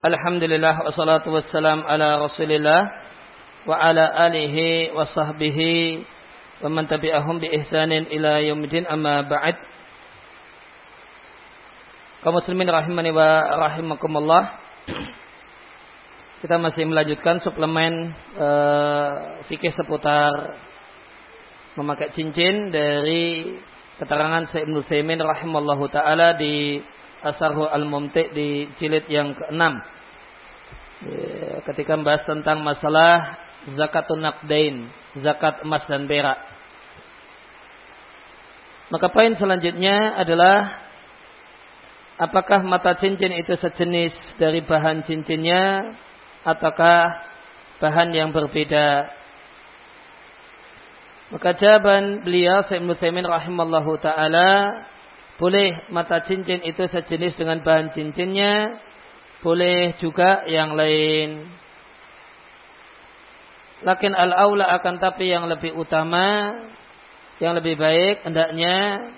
Alhamdulillah wassalatu wassalam ala Rasulillah wa ala alihi wa sahbihi wa man tabi'ahum bi ihsanin ila yaumil amma ba'd. Kaum muslimin rahimani wa rahimakumullah. Kita masih melanjutkan suplemen uh, fikih seputar memakai cincin dari keterangan Syekh Ibnu Taimin rahimallahu taala di Asarhu Al-Mumti di jilid yang ke-6. Ya, ketika membahas tentang masalah zakatun naqdain, zakat emas dan perak. Maka poin selanjutnya adalah apakah mata cincin itu sejenis dari bahan cincinnya ataukah bahan yang berbeda. Maka jawaban beliau Syekh Muslimin rahimallahu taala boleh mata cincin itu sejenis dengan bahan cincinnya. Boleh juga yang lain. Lakin al-aula akan tapi yang lebih utama, yang lebih baik hendaknya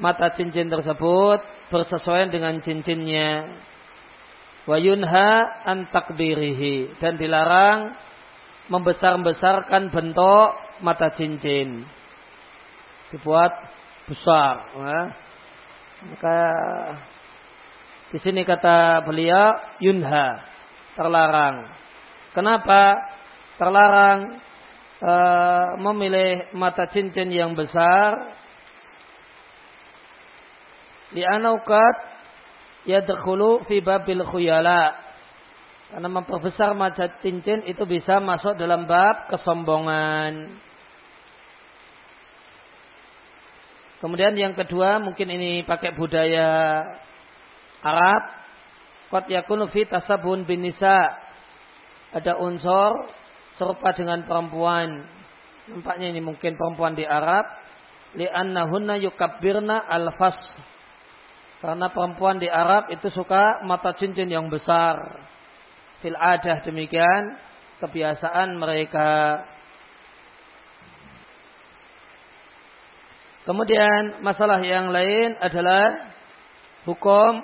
mata cincin tersebut bersesuaian dengan cincinnya. Wa yunha an takbirihi dan dilarang membesar-besarkan bentuk mata cincin. Dibuat besar. Nah maka di sini kata beliau yunha terlarang. Kenapa terlarang e, memilih mata cincin yang besar? Di anaukat yadkhulu fi babil khuyala. Karena memperbesar mata cincin itu bisa masuk dalam bab kesombongan. Kemudian yang kedua mungkin ini pakai budaya Arab. Qad yakunu fi tasabun bin nisa. Ada unsur serupa dengan perempuan. Nampaknya ini mungkin perempuan di Arab. Li'annahunna yukabbirna al-fas. Karena perempuan di Arab itu suka mata cincin yang besar. Fil adah demikian. Kebiasaan mereka Kemudian masalah yang lain adalah hukum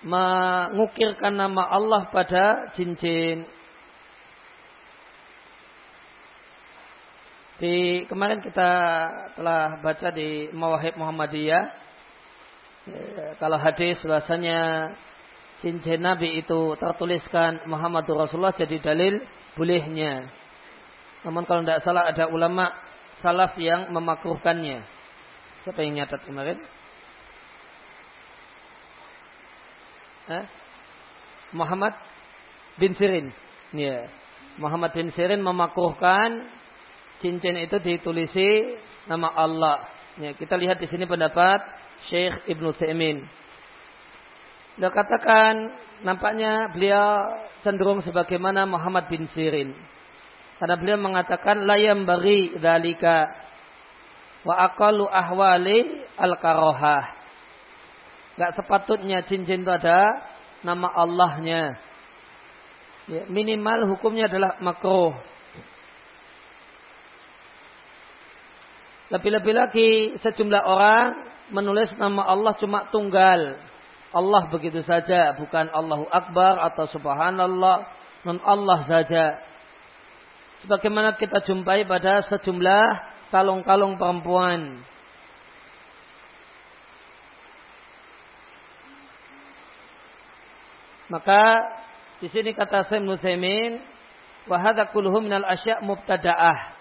mengukirkan nama Allah pada cincin. Di kemarin kita telah baca di Mawahib Muhammadiyah ya, kalau hadis bahasanya cincin Nabi itu tertuliskan Muhammadur Rasulullah jadi dalil bolehnya. Namun kalau tidak salah ada ulama salaf yang memakruhkannya. Siapa yang nyatat kemarin? Hah? Muhammad bin Sirin. Ya. Muhammad bin Sirin memakruhkan cincin itu ditulisi nama Allah. Ya, kita lihat di sini pendapat Syekh Ibnu Taimin. Dia katakan nampaknya beliau cenderung sebagaimana Muhammad bin Sirin. Karena beliau mengatakan layam bagi dalika wa akalu ahwali al karohah. Gak sepatutnya cincin itu ada nama Allahnya. Ya, minimal hukumnya adalah makruh. Lebih-lebih lagi sejumlah orang menulis nama Allah cuma tunggal. Allah begitu saja, bukan Allahu Akbar atau Subhanallah, non Allah saja sebagaimana kita jumpai pada sejumlah kalung-kalung perempuan. Maka di sini kata Sayyid Nusaimin, wa hadza kulluhu minal asya' mubtada'ah.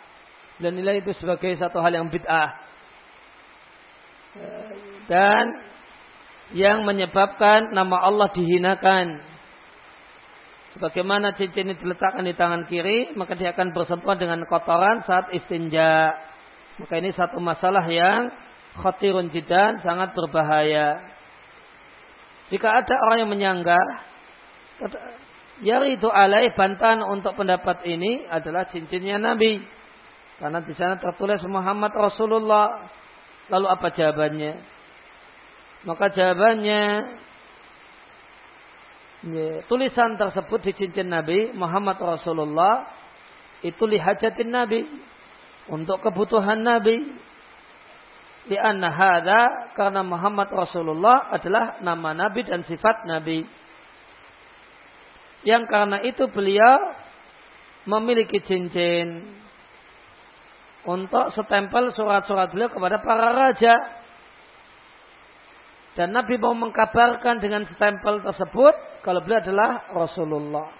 Dan nilai itu sebagai satu hal yang bid'ah. Dan yang menyebabkan nama Allah dihinakan Sebagaimana cincin ini diletakkan di tangan kiri, maka dia akan bersentuhan dengan kotoran saat istinja. Maka ini satu masalah yang khotirun jidan, sangat berbahaya. Jika ada orang yang menyanggah, yari itu alai bantahan untuk pendapat ini adalah cincinnya Nabi. Karena di sana tertulis Muhammad Rasulullah. Lalu apa jawabannya? Maka jawabannya Tulisan tersebut di cincin Nabi Muhammad Rasulullah itu lihajatin Nabi untuk kebutuhan Nabi. Di hadha karena Muhammad Rasulullah adalah nama Nabi dan sifat Nabi. yang karena itu beliau memiliki cincin untuk setempel surat-surat beliau kepada para raja. Dan Nabi mau mengkabarkan dengan setempel tersebut kalau beliau adalah Rasulullah.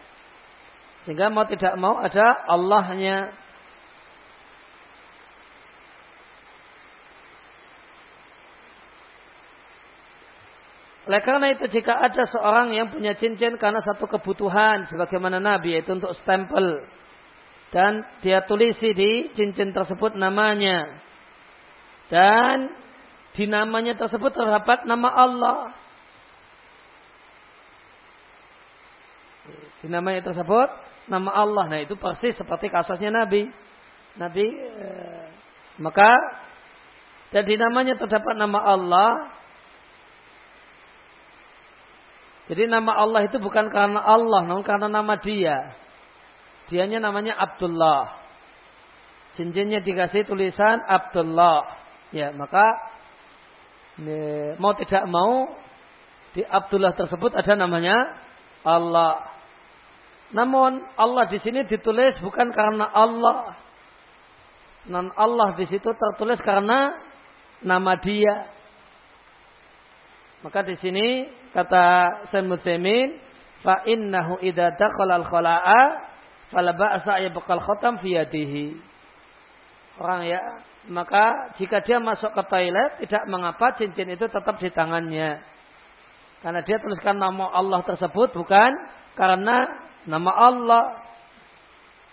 Sehingga mau tidak mau ada Allahnya. Oleh karena itu jika ada seorang yang punya cincin karena satu kebutuhan sebagaimana Nabi yaitu untuk stempel dan dia tulisi di cincin tersebut namanya dan di namanya tersebut terdapat nama Allah. Di namanya tersebut nama Allah. Nah itu persis seperti kasusnya Nabi. Nabi eh, maka dan di namanya terdapat nama Allah Jadi nama Allah itu bukan karena Allah, namun karena nama dia. Dianya namanya Abdullah. Cincinnya dikasih tulisan Abdullah. Ya, maka ini, mau tidak mau di Abdullah tersebut ada namanya Allah. Namun Allah di sini ditulis bukan karena Allah. Non Allah di situ tertulis karena nama dia. Maka di sini kata Sayyid Muslimin, fa innahu idza al-khala'a fala ba'sa. Orang ya, maka jika dia masuk ke toilet tidak mengapa cincin itu tetap di tangannya. Karena dia tuliskan nama Allah tersebut bukan karena nama Allah.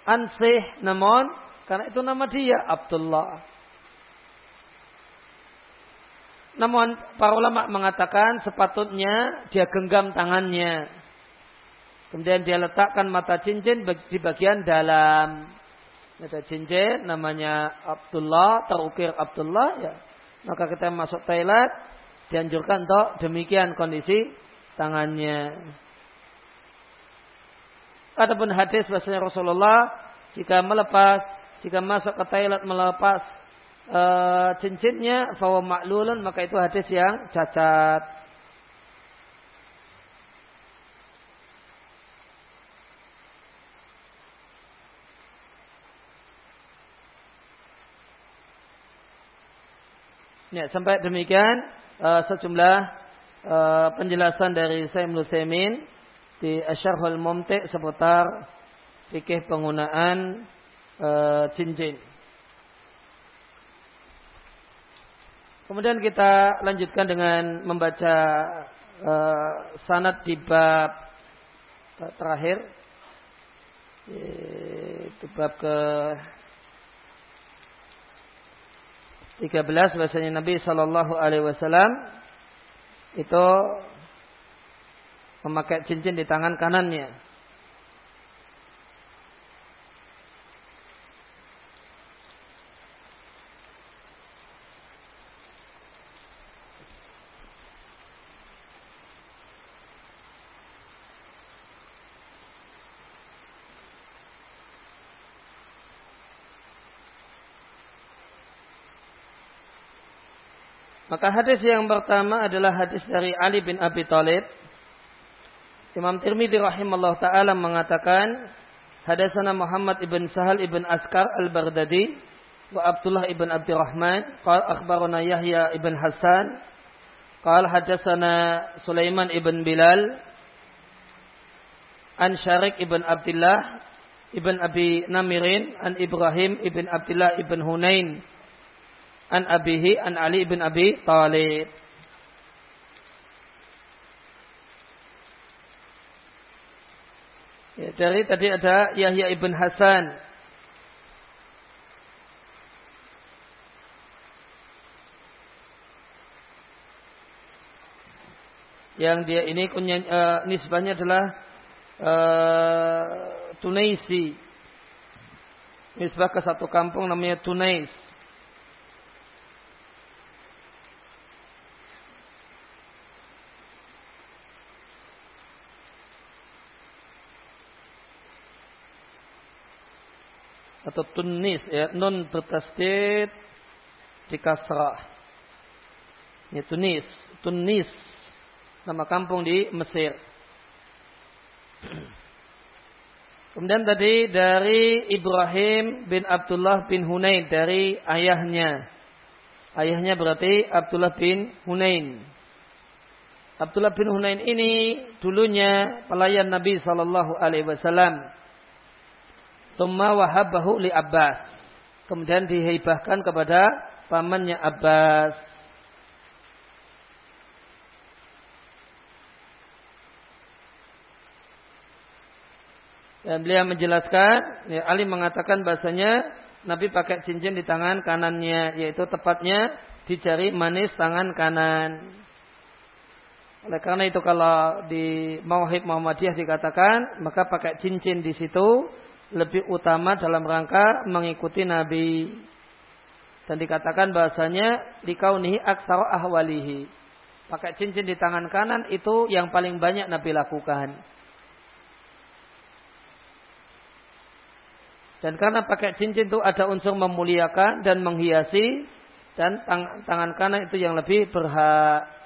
Ansih namun karena itu nama dia Abdullah. Namun para ulama mengatakan sepatutnya dia genggam tangannya. Kemudian dia letakkan mata cincin di bagian dalam. Ada cincin namanya Abdullah, terukir Abdullah ya. Maka kita masuk toilet dianjurkan untuk demikian kondisi tangannya. Adapun hadis bahasanya Rasulullah jika melepas, jika masuk ke toilet melepas uh, cincinnya fawa maklulun maka itu hadis yang cacat. Ya, sampai demikian uh, sejumlah uh, penjelasan dari Sayyid Nusaimin di Asyarhul Mumti' seputar fikih penggunaan uh, cincin. Kemudian kita lanjutkan dengan membaca uh, sanad di bab terakhir. Itu bab ke 13 bahasanya Nabi Shallallahu Alaihi Wasallam itu memakai cincin di tangan kanannya. Maka hadis yang pertama adalah hadis dari Ali bin Abi Thalib. Imam Tirmidzi rahimahullah taala mengatakan hadasana Muhammad ibn Sahal ibn Askar al-Baghdadi wa Abdullah ibn Abdurrahman qala akhbarana Yahya ibn Hasan qala hadasana Sulaiman ibn Bilal an Syarik ibn Abdullah ibn Abi Namirin an Ibrahim ibn Abdullah ibn Hunain an abihi an Ali bin Abi Thalib. Dari tadi ada Yahya ibn Hasan. Yang dia ini kunya, uh, nisbahnya adalah uh, Tunaisi. Nisbah ke satu kampung namanya Tunais. Atau tunis ya nun bertasdid di kasrah ini tunis tunis nama kampung di Mesir Kemudian tadi dari Ibrahim bin Abdullah bin Hunain dari ayahnya. Ayahnya berarti Abdullah bin Hunain. Abdullah bin Hunain ini dulunya pelayan Nabi Shallallahu Alaihi Wasallam. Tumma wahabahu li Abbas. Kemudian dihibahkan kepada pamannya Abbas. Dan beliau menjelaskan, ya, Ali mengatakan bahasanya Nabi pakai cincin di tangan kanannya, yaitu tepatnya di jari manis tangan kanan. Oleh karena itu kalau di Mawahib Muhammadiyah dikatakan, maka pakai cincin di situ lebih utama dalam rangka mengikuti Nabi. Dan dikatakan bahasanya dikaunihi aksara ahwalihi. Pakai cincin di tangan kanan itu yang paling banyak Nabi lakukan. Dan karena pakai cincin itu ada unsur memuliakan dan menghiasi dan tang tangan kanan itu yang lebih berhak.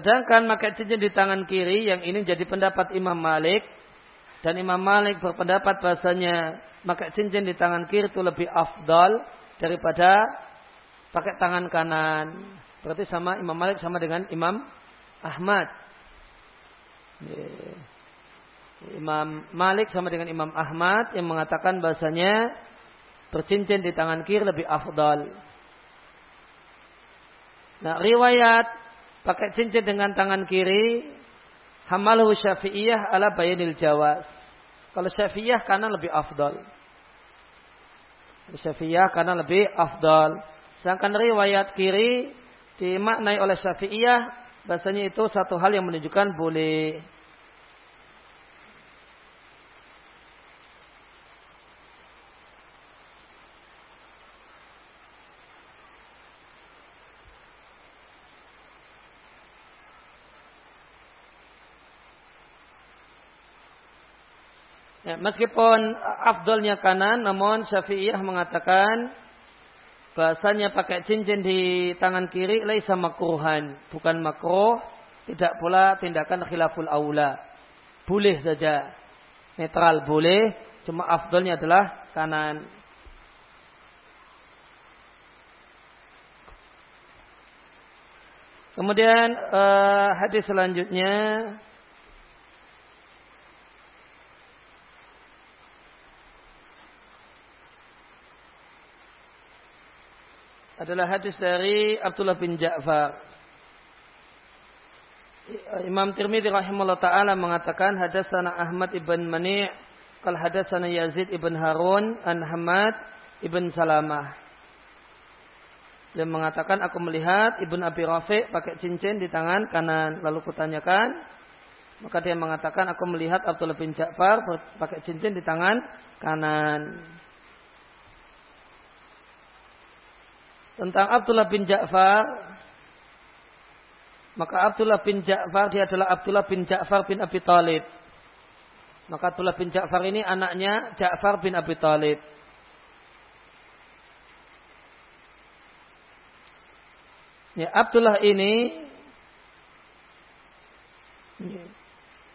Sedangkan pakai cincin di tangan kiri yang ini jadi pendapat Imam Malik dan Imam Malik berpendapat bahasanya pakai cincin di tangan kiri itu lebih afdal daripada pakai tangan kanan. Berarti sama Imam Malik sama dengan Imam Ahmad. Imam Malik sama dengan Imam Ahmad yang mengatakan bahasanya bercincin di tangan kiri lebih afdal. Nah, riwayat pakai cincin dengan tangan kiri hamalahu syafi'iyah ala bayanil jawas. Kalau syafi'iyah karena lebih afdal. Syafi'iyah karena lebih afdal. Sedangkan riwayat kiri dimaknai oleh syafi'iyah Bahasanya itu satu hal yang menunjukkan boleh. Ya, meskipun afdolnya kanan, namun Syafi'iyah mengatakan bahasanya pakai cincin di tangan kiri laisa makruhan, bukan makruh, tidak pula tindakan khilaful aula. Boleh saja. Netral boleh, cuma afdolnya adalah kanan. Kemudian uh, hadis selanjutnya adalah hadis dari Abdullah bin Ja'far. Imam Tirmidzi rahimahullah taala mengatakan hadasana Ahmad ibn Mani' kal hadasana Yazid ibn Harun an Hamad ibn Salamah. Dia mengatakan aku melihat Ibn Abi Rafi pakai cincin di tangan kanan. Lalu kutanyakan. Maka dia mengatakan aku melihat Abdullah bin Ja'far pakai cincin di tangan kanan. Tentang Abdullah bin Ja'far. Maka Abdullah bin Ja'far dia adalah Abdullah bin Ja'far bin Abi Talib maka Abdullah bin Ja'far ini anaknya Ja'far bin Abi Talib Ya, Abdullah ini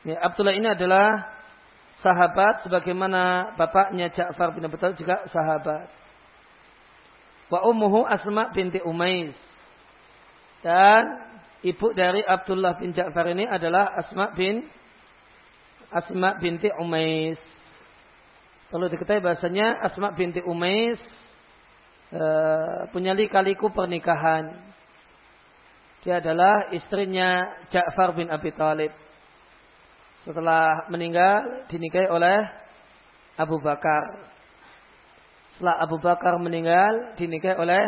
ya, Abdullah ini adalah sahabat sebagaimana bapaknya Ja'far bin Abi Talib juga sahabat. Wa ummuhu Asma binti Umais. Dan ibu dari Abdullah bin Ja'far ini adalah Asma bin Asma binti Umais. Perlu diketahui bahasanya Asma binti Umais e, punya likaliku pernikahan. Dia adalah istrinya Ja'far bin Abi Talib. Setelah meninggal dinikahi oleh Abu Bakar. Setelah Abu Bakar meninggal dinikahi oleh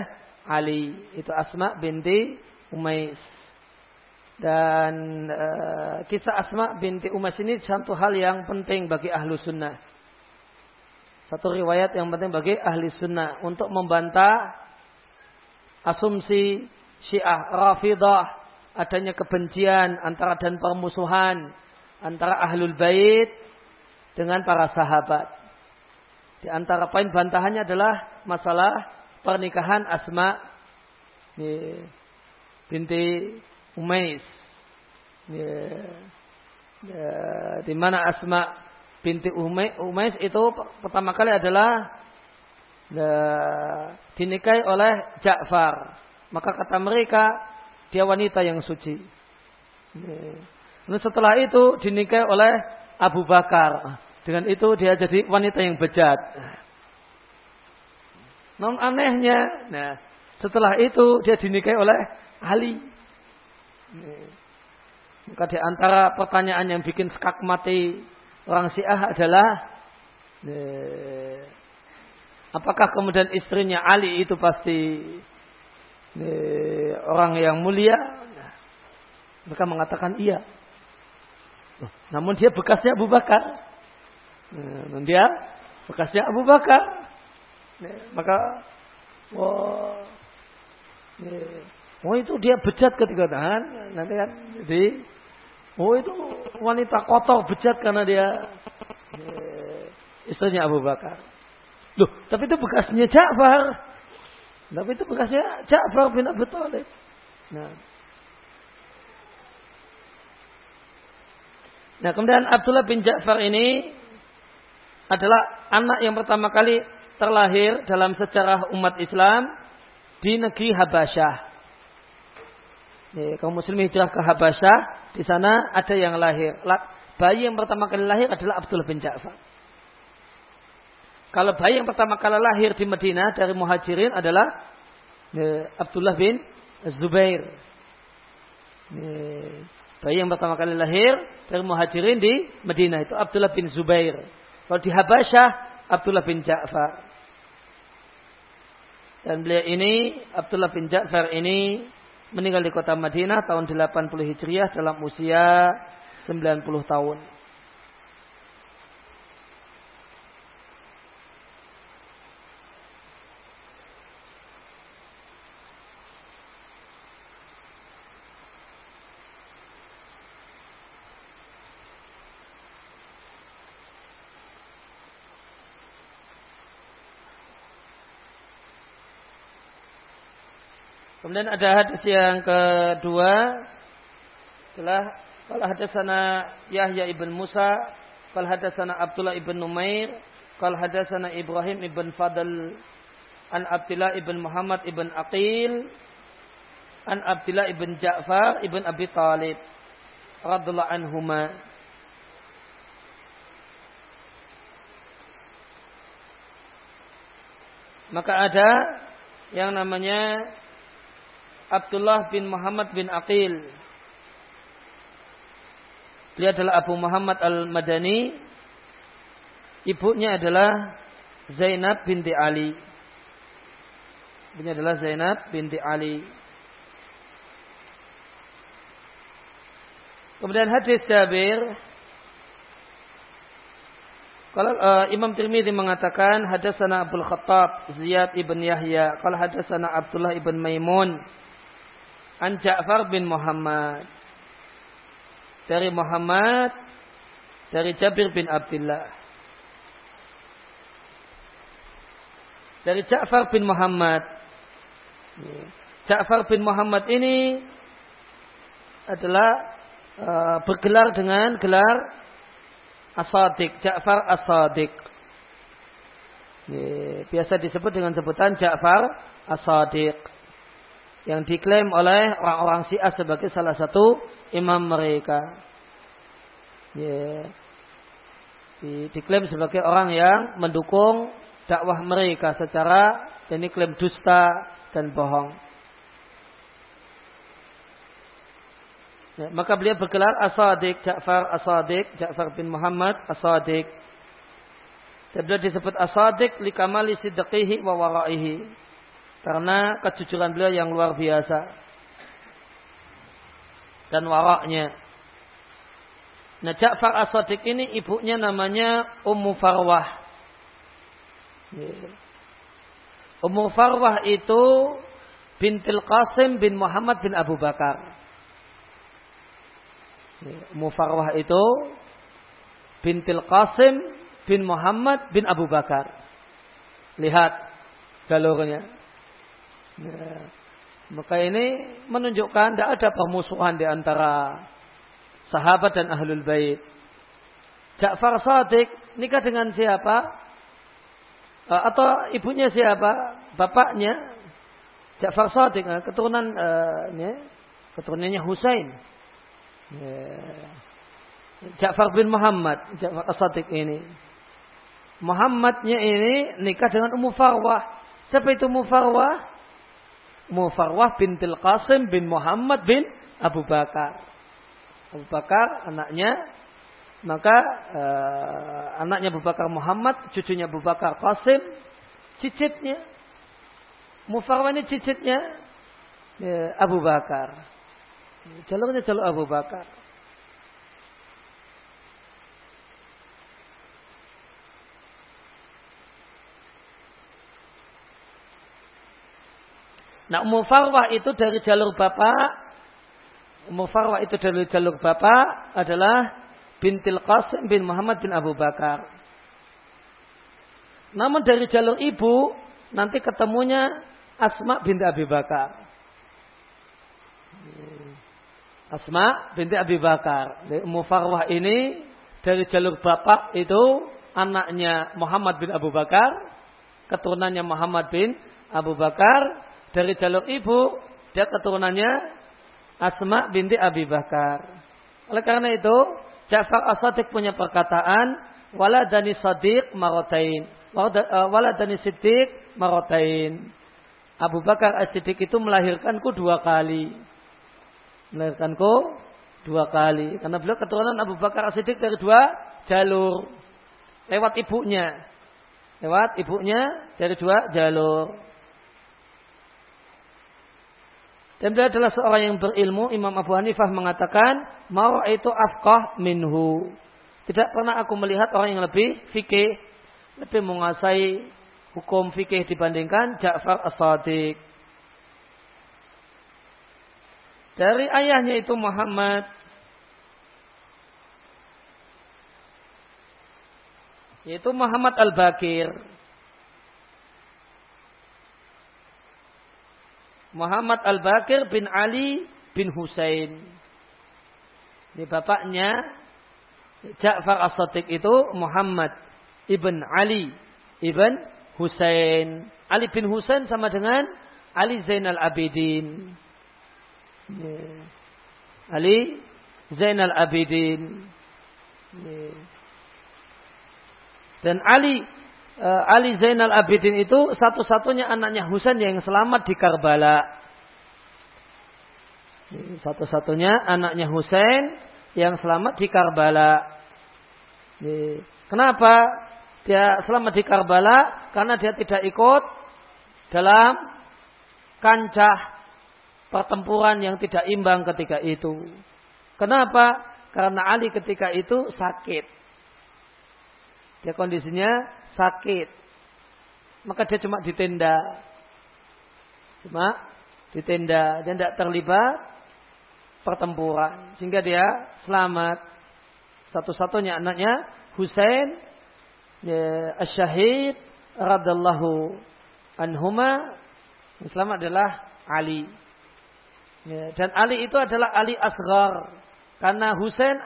Ali. Itu Asma binti Umais. Dan e, kisah Asma binti Umais ini satu hal yang penting bagi ahlu sunnah. Satu riwayat yang penting bagi ahli sunnah untuk membantah asumsi syiah rafidah adanya kebencian antara dan permusuhan antara ahlul bait dengan para sahabat. Di antara poin bantahannya adalah masalah pernikahan Asma binti Umais. Di mana Asma binti Umais itu pertama kali adalah ya, dinikahi oleh Ja'far. Maka kata mereka dia wanita yang suci. Dan setelah itu dinikahi oleh Abu Bakar. Dengan itu dia jadi wanita yang bejat. Non anehnya, nah setelah itu dia dinikahi oleh Ali. Maka di antara pertanyaan yang bikin skak mati orang Syiah adalah apakah kemudian istrinya Ali itu pasti orang yang mulia? Mereka mengatakan iya. Namun dia bekasnya Abu Bakar. Nah, dia bekasnya Abu Bakar. Maka wah, oh itu dia bejat ketika tahan, nanti kan jadi oh itu wanita kotor bejat karena dia istrinya Abu Bakar. Loh, tapi itu bekasnya Ja'far. Tapi itu bekasnya Ja'far bin Abu Thalib. Nah. Nah, kemudian Abdullah bin Ja'far ini adalah anak yang pertama kali terlahir dalam sejarah umat Islam di negeri Habasyah. Ya, kaum muslim hijrah ke Habasyah, di sana ada yang lahir. Bayi yang pertama kali lahir adalah Abdullah bin Ja'far. Kalau bayi yang pertama kali lahir di Madinah dari muhajirin adalah ya, Abdullah bin Zubair. Ya, bayi yang pertama kali lahir dari muhajirin di Madinah itu Abdullah bin Zubair. Kalau di Habasyah Abdullah bin Ja'far. Dan beliau ini, Abdullah bin Ja'far ini meninggal di kota Madinah tahun 80 Hijriah dalam usia 90 tahun. Kemudian ada hadis yang kedua telah kalau hadasana Yahya ibn Musa, kalau hadasana Abdullah ibn Numair, kalau hadasana Ibrahim ibn Fadl, an Abdullah ibn Muhammad ibn Aqil, an Abdullah ibn Ja'far ibn Abi Talib, radhiallahu anhuma. Maka ada yang namanya Abdullah bin Muhammad bin Aqil. Dia adalah Abu Muhammad Al-Madani. Ibunya adalah Zainab binti Ali. Ibunya adalah Zainab binti Ali. Kemudian hadis Jabir kalau uh, Imam Tirmidzi mengatakan hadasana Abdul Khattab Ziyad ibn Yahya, kalau hadasana Abdullah ibn Maimun An Ja'far bin Muhammad. Dari Muhammad. Dari Jabir bin Abdullah. Dari Ja'far bin Muhammad. Ja'far bin Muhammad ini adalah uh, bergelar dengan gelar Asadik, Ja'far Asadik. Biasa disebut dengan sebutan Ja'far Asadik yang diklaim oleh orang-orang Syiah sebagai salah satu imam mereka. Yeah. Di, diklaim sebagai orang yang mendukung dakwah mereka secara ini klaim dusta dan bohong. Ya, maka beliau bergelar Asadik, Ja'far Asadik, Ja'far bin Muhammad Asadik. Dan beliau disebut Asadik likamali sidqihi wa waraihi karena kejujuran beliau yang luar biasa. Dan waraknya. Nah Ja'far As-Sadiq ini ibunya namanya Ummu Farwah. Ummu Farwah itu bintil Qasim bin Muhammad bin Abu Bakar. Ummu Farwah itu bintil Qasim bin Muhammad bin Abu Bakar. Lihat jalurnya. Ya. Maka ini menunjukkan tidak ada permusuhan di antara sahabat dan ahlul bait. Ja'far Sadiq nikah dengan siapa? Uh, atau ibunya siapa? Bapaknya Ja'far Sadiq, uh, keturunan ya, keturunannya Husain. Ya. Ja'far bin Muhammad, Ja'far Sadiq ini. Muhammadnya ini nikah dengan Ummu Farwah. Siapa itu Ummu Farwah? Ummu Farwah bintil Qasim bin Muhammad bin Abu Bakar. Abu Bakar anaknya maka uh, anaknya Abu Bakar Muhammad, cucunya Abu Bakar Qasim, cicitnya Mufarwah ini cicitnya ya, Abu Bakar. Jalurnya jalur Abu Bakar. Nah, Mufarwah itu dari jalur bapak. Mufarwah itu dari jalur bapak adalah bintil Qasim bin Muhammad bin Abu Bakar. Namun dari jalur ibu nanti ketemunya Asma binti Abi Bakar. Asma binti Abi Bakar. Mufarwah ini dari jalur bapak itu anaknya Muhammad bin Abu Bakar, keturunannya Muhammad bin Abu Bakar, dari jalur ibu dia keturunannya Asma binti Abi Bakar. Oleh karena itu, Ja'far As-Sadiq punya perkataan wala dani sadiq marotain. Wala dani siddiq marotain. Abu Bakar As-Siddiq itu melahirkanku dua kali. Melahirkanku dua kali. Karena beliau keturunan Abu Bakar As-Siddiq dari dua jalur. Lewat ibunya. Lewat ibunya dari dua jalur. Dan beliau adalah seorang yang berilmu. Imam Abu Hanifah mengatakan, mau itu afqah minhu. Tidak pernah aku melihat orang yang lebih fikih, lebih menguasai hukum fikih dibandingkan Ja'far As-Sadiq. Dari ayahnya itu Muhammad yaitu Muhammad Al-Bakir. Muhammad Al-Bakir bin Ali bin Husain. Ini bapaknya Ja'far As-Sadiq itu Muhammad ibn Ali ibn Husain. Ali bin Husain sama dengan Ali Zainal Abidin. Ali Zainal Abidin. Dan Ali Ali Zainal Abidin itu satu-satunya anaknya Husain yang selamat di Karbala. Satu-satunya anaknya Husain yang selamat di Karbala. Kenapa? dia selamat di Karbala karena dia tidak ikut dalam kancah pertempuran yang tidak imbang ketika itu. Kenapa? Karena Ali ketika itu sakit. Dia kondisinya sakit. Maka dia cuma di tenda. Cuma di tenda. Dia tidak terlibat pertempuran. Sehingga dia selamat. Satu-satunya anaknya Hussein ya, asyahid radallahu anhuma Islam adalah Ali. Ya, dan Ali itu adalah Ali Asgar. Karena Husain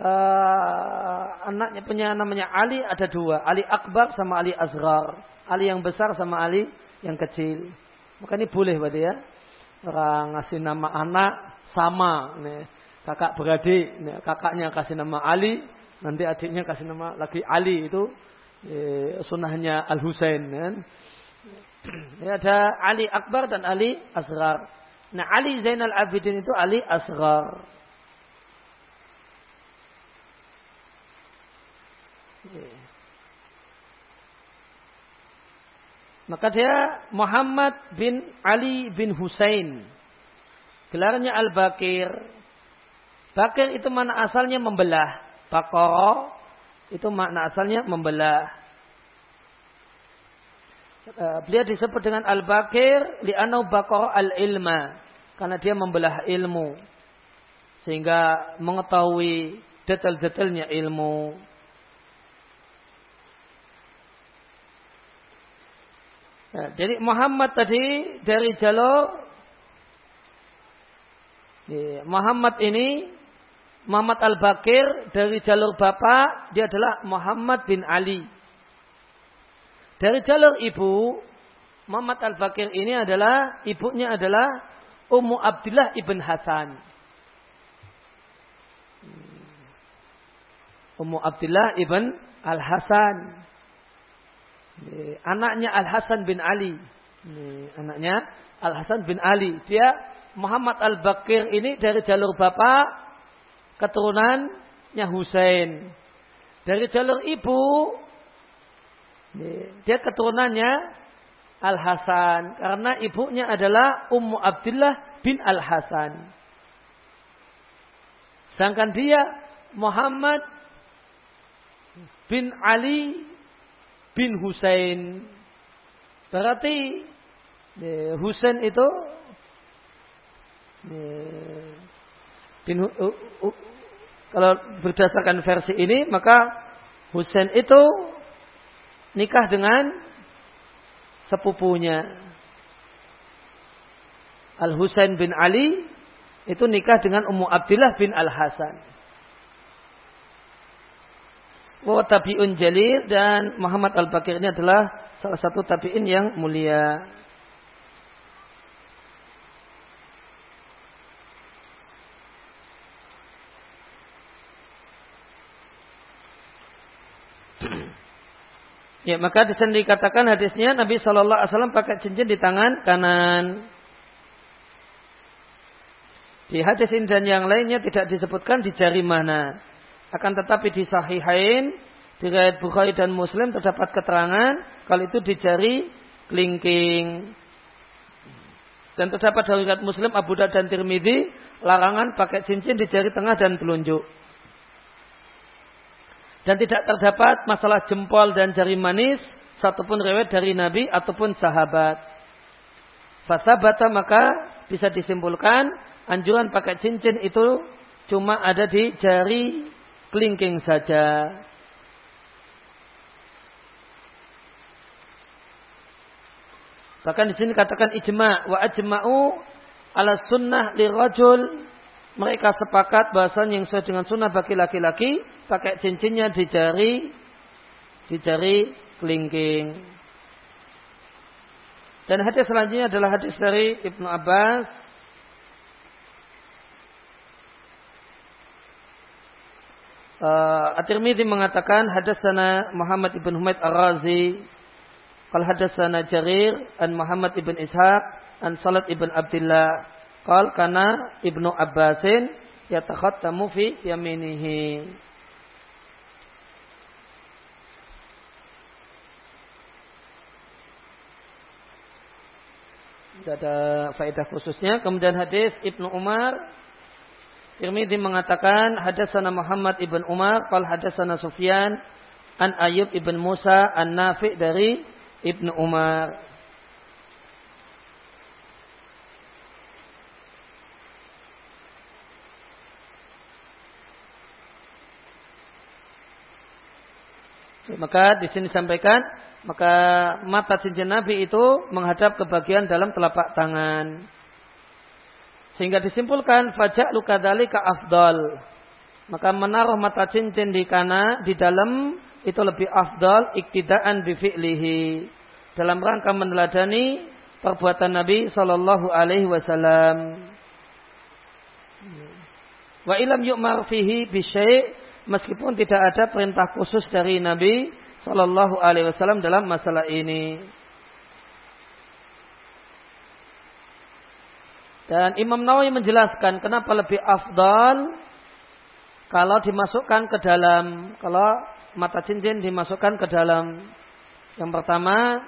uh, anaknya punya namanya Ali ada dua. Ali Akbar sama Ali Asgar. Ali yang besar sama Ali yang kecil. Maka ini boleh berarti ya. Orang ngasih nama anak sama. Nih, kakak beradik. Nih, kakaknya kasih nama Ali Nanti adiknya kasih nama lagi Ali itu eh, sunnahnya Al Husain kan. Ya, ada Ali Akbar dan Ali Asgar. Nah Ali Zainal Abidin itu Ali Asgar. Maka dia Muhammad bin Ali bin Husain. Gelarnya Al-Bakir. Bakir itu mana asalnya membelah. Bakara itu makna asalnya membelah. Eh, beliau disebut dengan Al-Bakir li'anau bakara al-ilma. Karena dia membelah ilmu. Sehingga mengetahui detail-detailnya ilmu. Nah, jadi Muhammad tadi dari jalur Muhammad ini Muhammad Al-Bakir dari jalur bapak dia adalah Muhammad bin Ali. Dari jalur ibu Muhammad Al-Bakir ini adalah ibunya adalah Ummu Abdullah ibn Hasan. Ummu Abdullah ibn Al-Hasan. Anaknya Al-Hasan bin Ali. Anaknya Al-Hasan bin Ali. Dia Muhammad Al-Bakir ini dari jalur bapak keturunannya Husain. Dari jalur ibu dia keturunannya Al-Hasan karena ibunya adalah Ummu Abdullah bin Al-Hasan. Sedangkan dia Muhammad bin Ali bin Husain. Berarti Husain itu bin, uh, uh, kalau berdasarkan versi ini maka Husain itu nikah dengan sepupunya. Al Husain bin Ali itu nikah dengan Ummu Abdullah bin Al Hasan wa tabi'un jalil dan Muhammad Al-Bakir ini adalah salah satu tabi'in yang mulia. Ya, maka di sini dikatakan hadisnya Nabi Shallallahu Alaihi Wasallam pakai cincin di tangan kanan. Di hadis ini dan yang lainnya tidak disebutkan di jari mana. Akan tetapi di sahihain, di riwayat Bukhari dan Muslim terdapat keterangan kalau itu di jari kelingking. Dan terdapat dari riwayat Muslim, Abu Dawud dan Tirmidzi larangan pakai cincin di jari tengah dan telunjuk. Dan tidak terdapat masalah jempol dan jari manis satupun riwayat dari Nabi ataupun sahabat. Fasabata maka bisa disimpulkan anjuran pakai cincin itu cuma ada di jari kelingking saja. Bahkan di sini katakan ijma wa ajma'u ala sunnah li rajul mereka sepakat bahasanya yang sesuai dengan sunnah bagi laki-laki pakai cincinnya di jari di jari kelingking. Dan hadis selanjutnya adalah hadis dari Ibnu Abbas Uh, At-Tirmidzi mengatakan hadatsana Muhammad ibn Humaid Ar-Razi qal hadatsana Jarir an Muhammad ibn Ishaq an Salat ibn Abdullah qal kana Ibnu Abbasin yatakhattamu fi yaminihi Tidak ada faedah khususnya. Kemudian hadis Ibnu Umar Tirmidzi mengatakan hadasana Muhammad ibn Umar qal hadasana Sufyan an Ayyub ibn Musa an Nafi' dari Ibnu Umar. Maka di sini disampaikan maka mata cincin Nabi itu menghadap ke bagian dalam telapak tangan. Sehingga disimpulkan fajak luka ke afdal. Maka menaruh mata cincin di kana di dalam itu lebih afdal iktidaan bifi'lihi. Dalam rangka meneladani perbuatan Nabi Shallallahu Alaihi Wasallam. Wa ilam yu'mar fihi bisyai' meskipun tidak ada perintah khusus dari Nabi Shallallahu Alaihi Wasallam dalam masalah ini. Dan Imam Nawawi menjelaskan kenapa lebih afdal kalau dimasukkan ke dalam, kalau mata cincin dimasukkan ke dalam. Yang pertama,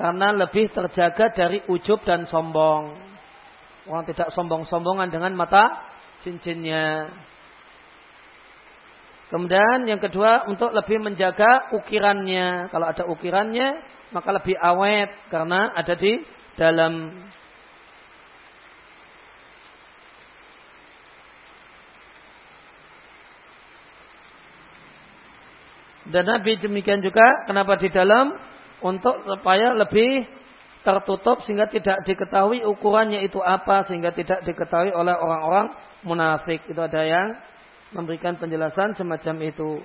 karena lebih terjaga dari ujub dan sombong. Orang tidak sombong-sombongan dengan mata cincinnya. Kemudian yang kedua untuk lebih menjaga ukirannya. Kalau ada ukirannya maka lebih awet karena ada di dalam Dan Nabi demikian juga kenapa di dalam untuk supaya lebih tertutup sehingga tidak diketahui ukurannya itu apa sehingga tidak diketahui oleh orang-orang munafik. Itu ada yang memberikan penjelasan semacam itu.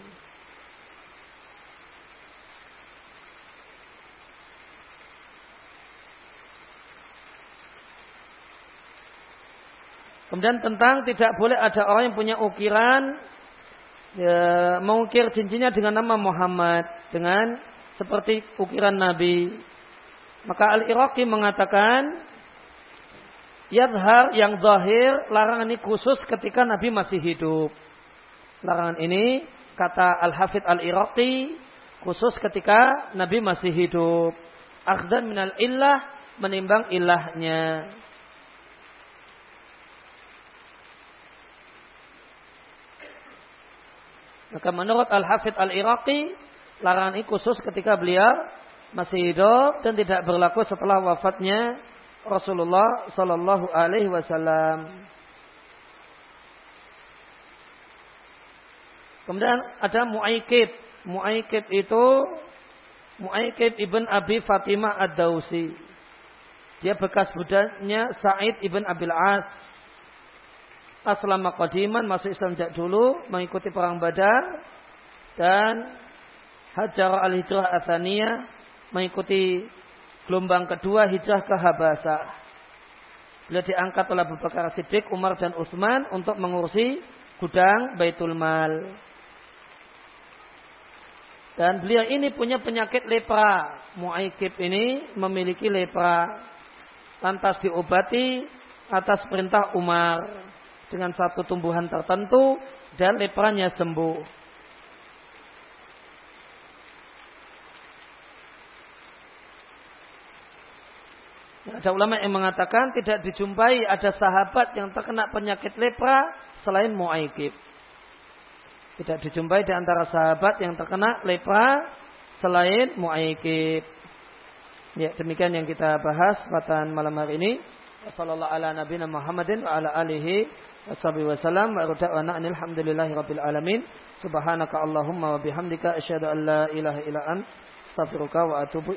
Kemudian tentang tidak boleh ada orang yang punya ukiran ya, mengukir cincinnya dengan nama Muhammad dengan seperti ukiran Nabi. Maka Al-Iraqi mengatakan Yadhar yang zahir larangan ini khusus ketika Nabi masih hidup. Larangan ini kata Al-Hafidh Al-Iraqi khusus ketika Nabi masih hidup. Akhdan minal illah menimbang ilahnya. Maka menurut Al-Hafidh Al-Iraqi, larangan ini khusus ketika beliau masih hidup dan tidak berlaku setelah wafatnya Rasulullah Sallallahu Alaihi Wasallam. Kemudian ada Mu'aikib. Mu'aikib itu Mu'aikib ibn Abi Fatimah Ad-Dausi. Dia bekas budaknya Sa'id ibn Abil As aslama qadiman masuk Islam sejak dulu mengikuti perang Badar dan hajar al-hijrah athaniyah mengikuti gelombang kedua hijrah ke Habasa. Beliau diangkat oleh Abu Bakar Siddiq, Umar dan Utsman untuk mengurusi gudang Baitul Mal. Dan beliau ini punya penyakit lepra. Mu'aikib ini memiliki lepra. Lantas diobati atas perintah Umar dengan satu tumbuhan tertentu dan lepranya sembuh. Ada ulama yang mengatakan tidak dijumpai ada sahabat yang terkena penyakit lepra selain Mu'aikib. Tidak dijumpai di antara sahabat yang terkena lepra selain Mu'aikib. Ya, demikian yang kita bahas pada malam hari ini. Wassalamualaikum ala nabiyina Muhammadin wa ala alihi Wassalamu wasallam wa da'wana alhamdulillahi rabbil alamin. Subhanaka wa bihamdika asyhadu an la ilaha illa ant astaghfiruka wa atubu.